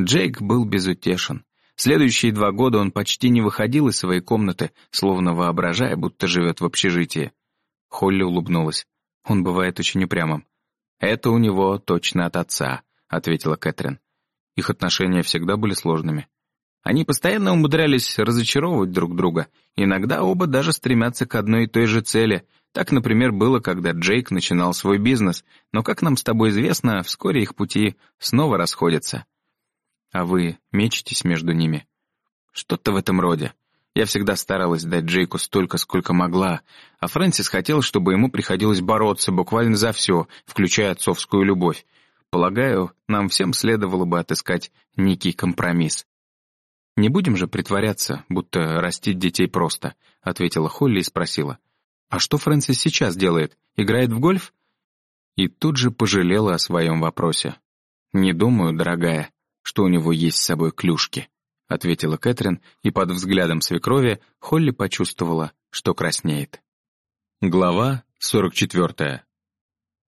Джейк был безутешен. Следующие два года он почти не выходил из своей комнаты, словно воображая, будто живет в общежитии. Холли улыбнулась. Он бывает очень упрямым. «Это у него точно от отца», — ответила Кэтрин. Их отношения всегда были сложными. Они постоянно умудрялись разочаровывать друг друга. Иногда оба даже стремятся к одной и той же цели. Так, например, было, когда Джейк начинал свой бизнес, но, как нам с тобой известно, вскоре их пути снова расходятся. А вы мечетесь между ними? Что-то в этом роде. Я всегда старалась дать Джейку столько, сколько могла, а Фрэнсис хотел, чтобы ему приходилось бороться буквально за все, включая отцовскую любовь. Полагаю, нам всем следовало бы отыскать некий компромисс. «Не будем же притворяться, будто растить детей просто», — ответила Холли и спросила. «А что Фрэнсис сейчас делает? Играет в гольф?» И тут же пожалела о своем вопросе. «Не думаю, дорогая, что у него есть с собой клюшки». — ответила Кэтрин, и под взглядом свекрови Холли почувствовала, что краснеет. Глава 44.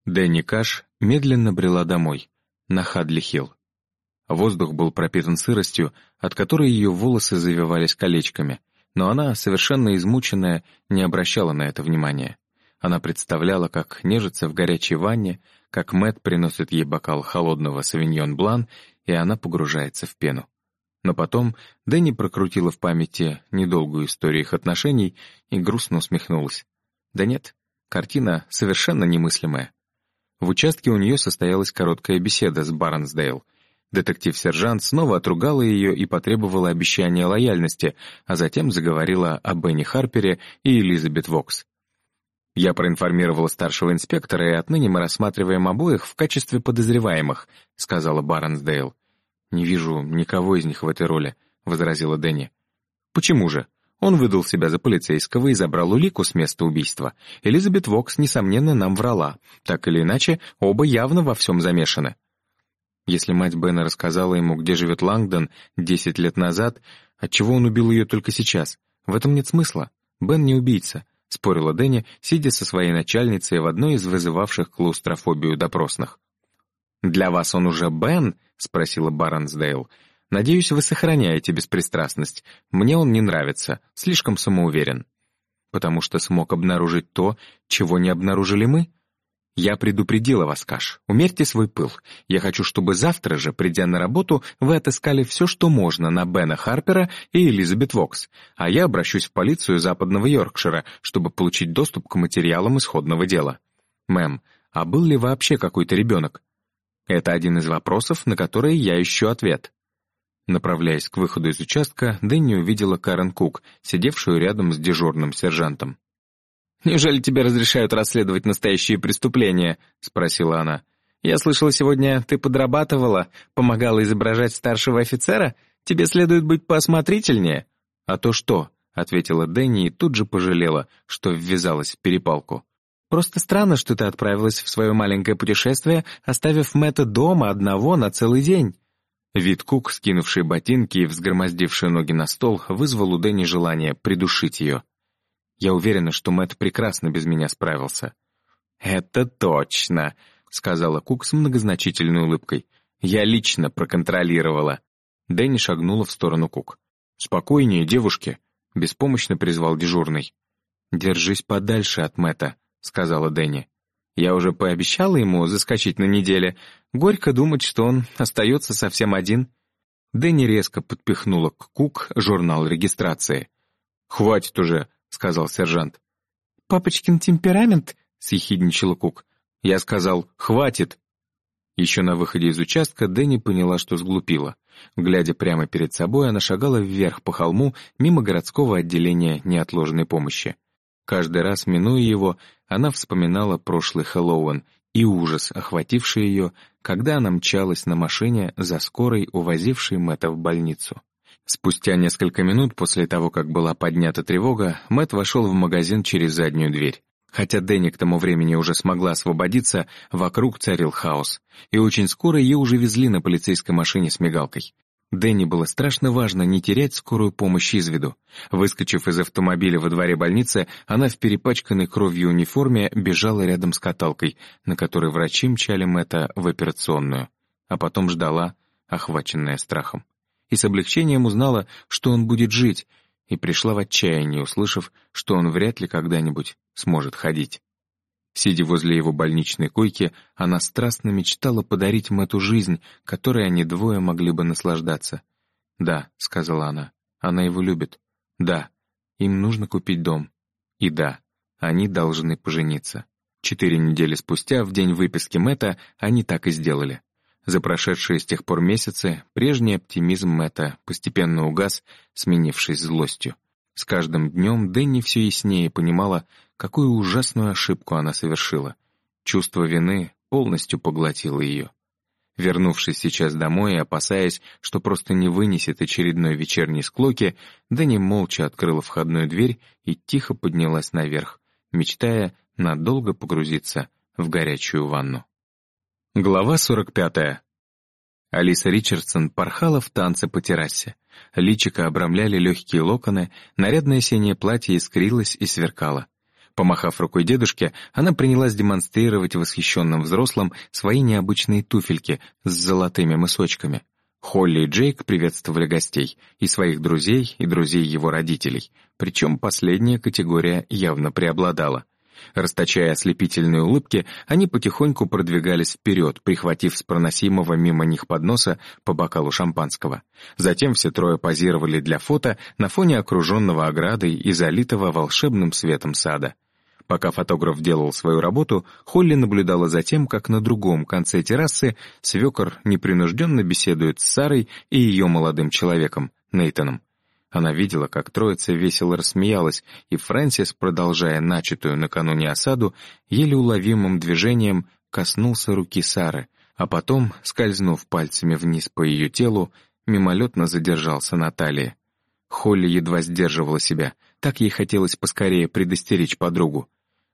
Дэнни Каш медленно брела домой, на Хадли-Хилл. Воздух был пропитан сыростью, от которой ее волосы завивались колечками, но она, совершенно измученная, не обращала на это внимания. Она представляла, как нежится в горячей ванне, как Мэт приносит ей бокал холодного савиньон-блан, и она погружается в пену. Но потом Дэнни прокрутила в памяти недолгую историю их отношений и грустно усмехнулась. Да нет, картина совершенно немыслимая. В участке у нее состоялась короткая беседа с Барнсдейл. Детектив-сержант снова отругала ее и потребовала обещания лояльности, а затем заговорила о Бенни Харпере и Элизабет Вокс. «Я проинформировала старшего инспектора, и отныне мы рассматриваем обоих в качестве подозреваемых», — сказала Барнсдейл. «Не вижу никого из них в этой роли», — возразила Дэнни. «Почему же? Он выдал себя за полицейского и забрал улику с места убийства. Элизабет Вокс, несомненно, нам врала. Так или иначе, оба явно во всем замешаны». Если мать Бена рассказала ему, где живет Лангдон десять лет назад, отчего он убил ее только сейчас? В этом нет смысла. Бен не убийца, — спорила Дэнни, сидя со своей начальницей в одной из вызывавших клаустрофобию допросных. «Для вас он уже Бен?» — спросила Барнсдейл. «Надеюсь, вы сохраняете беспристрастность. Мне он не нравится, слишком самоуверен». «Потому что смог обнаружить то, чего не обнаружили мы?» «Я предупредила вас, Каш. Умерьте свой пыл. Я хочу, чтобы завтра же, придя на работу, вы отыскали все, что можно на Бена Харпера и Элизабет Вокс, а я обращусь в полицию западного Йоркшира, чтобы получить доступ к материалам исходного дела. Мэм, а был ли вообще какой-то ребенок? Это один из вопросов, на которые я ищу ответ. Направляясь к выходу из участка, Дэнни увидела Карен Кук, сидевшую рядом с дежурным сержантом. «Неужели тебе разрешают расследовать настоящие преступления?» — спросила она. «Я слышала, сегодня ты подрабатывала, помогала изображать старшего офицера? Тебе следует быть поосмотрительнее». «А то что?» — ответила Дэнни и тут же пожалела, что ввязалась в перепалку. Просто странно, что ты отправилась в свое маленькое путешествие, оставив Мэтта дома одного на целый день». Вид Кук, скинувший ботинки и взгромоздивший ноги на стол, вызвал у Дэнни желание придушить ее. «Я уверена, что Мэтт прекрасно без меня справился». «Это точно», — сказала Кук с многозначительной улыбкой. «Я лично проконтролировала». Дэнни шагнула в сторону Кук. «Спокойнее, девушки», — беспомощно призвал дежурный. «Держись подальше от Мэтта», — сказала Дэнни. «Я уже пообещала ему заскочить на неделе. Горько думать, что он остается совсем один». Дэнни резко подпихнула к Кук журнал регистрации. «Хватит уже», — сказал сержант. «Папочкин темперамент?» — съехидничала Кук. Я сказал «хватит». Еще на выходе из участка Дэнни поняла, что сглупила. Глядя прямо перед собой, она шагала вверх по холму мимо городского отделения неотложной помощи. Каждый раз, минуя его, она вспоминала прошлый Хэллоуин и ужас, охвативший ее, когда она мчалась на машине за скорой, увозившей Мэтта в больницу. Спустя несколько минут после того, как была поднята тревога, Мэтт вошел в магазин через заднюю дверь. Хотя Дэнни к тому времени уже смогла освободиться, вокруг царил хаос. И очень скоро ее уже везли на полицейской машине с мигалкой. Дэнни было страшно важно не терять скорую помощь из виду. Выскочив из автомобиля во дворе больницы, она в перепачканной кровью униформе бежала рядом с каталкой, на которой врачи мчали Мэтта в операционную. А потом ждала, охваченная страхом. И с облегчением узнала, что он будет жить, и пришла в отчаяние, услышав, что он вряд ли когда-нибудь сможет ходить. Сидя возле его больничной койки, она страстно мечтала подарить Мэтту жизнь, которой они двое могли бы наслаждаться. «Да», — сказала она, — «она его любит. Да, им нужно купить дом. И да, они должны пожениться». Четыре недели спустя, в день выписки Мэтта, они так и сделали. За прошедшие с тех пор месяцы прежний оптимизм Мэтта постепенно угас, сменившись злостью. С каждым днем Дэнни все яснее понимала, какую ужасную ошибку она совершила. Чувство вины полностью поглотило ее. Вернувшись сейчас домой и опасаясь, что просто не вынесет очередной вечерней склоки, Дэнни молча открыла входную дверь и тихо поднялась наверх, мечтая надолго погрузиться в горячую ванну. Глава 45. Алиса Ричардсон порхала в танце по террасе. Личико обрамляли легкие локоны, нарядное синее платье искрилось и сверкало. Помахав рукой дедушке, она принялась демонстрировать восхищенным взрослым свои необычные туфельки с золотыми мысочками. Холли и Джейк приветствовали гостей, и своих друзей, и друзей его родителей, причем последняя категория явно преобладала. Расточая ослепительные улыбки, они потихоньку продвигались вперед, прихватив с проносимого мимо них подноса по бокалу шампанского. Затем все трое позировали для фото на фоне окруженного оградой и залитого волшебным светом сада. Пока фотограф делал свою работу, Холли наблюдала за тем, как на другом конце террасы свекор непринужденно беседует с Сарой и ее молодым человеком, Нейтаном. Она видела, как троица весело рассмеялась, и Фрэнсис, продолжая начатую накануне осаду, еле уловимым движением коснулся руки Сары, а потом, скользнув пальцами вниз по ее телу, мимолетно задержался на талии. Холли едва сдерживала себя, так ей хотелось поскорее предостеречь подругу.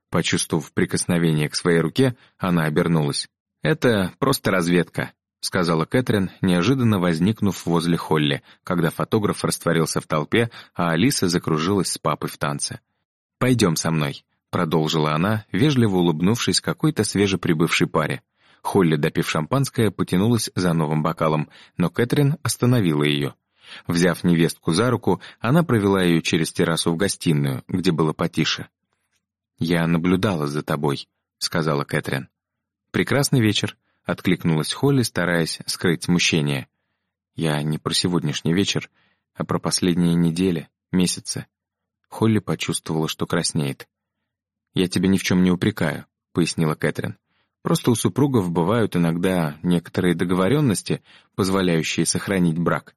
Почувствовав прикосновение к своей руке, она обернулась. «Это просто разведка», — сказала Кэтрин, неожиданно возникнув возле Холли, когда фотограф растворился в толпе, а Алиса закружилась с папой в танце. «Пойдем со мной», — продолжила она, вежливо улыбнувшись какой-то свежеприбывшей паре. Холли, допив шампанское, потянулась за новым бокалом, но Кэтрин остановила ее. Взяв невестку за руку, она провела ее через террасу в гостиную, где было потише. «Я наблюдала за тобой», — сказала Кэтрин. «Прекрасный вечер», Откликнулась Холли, стараясь скрыть смущение. «Я не про сегодняшний вечер, а про последние недели, месяцы». Холли почувствовала, что краснеет. «Я тебя ни в чем не упрекаю», — пояснила Кэтрин. «Просто у супругов бывают иногда некоторые договоренности, позволяющие сохранить брак.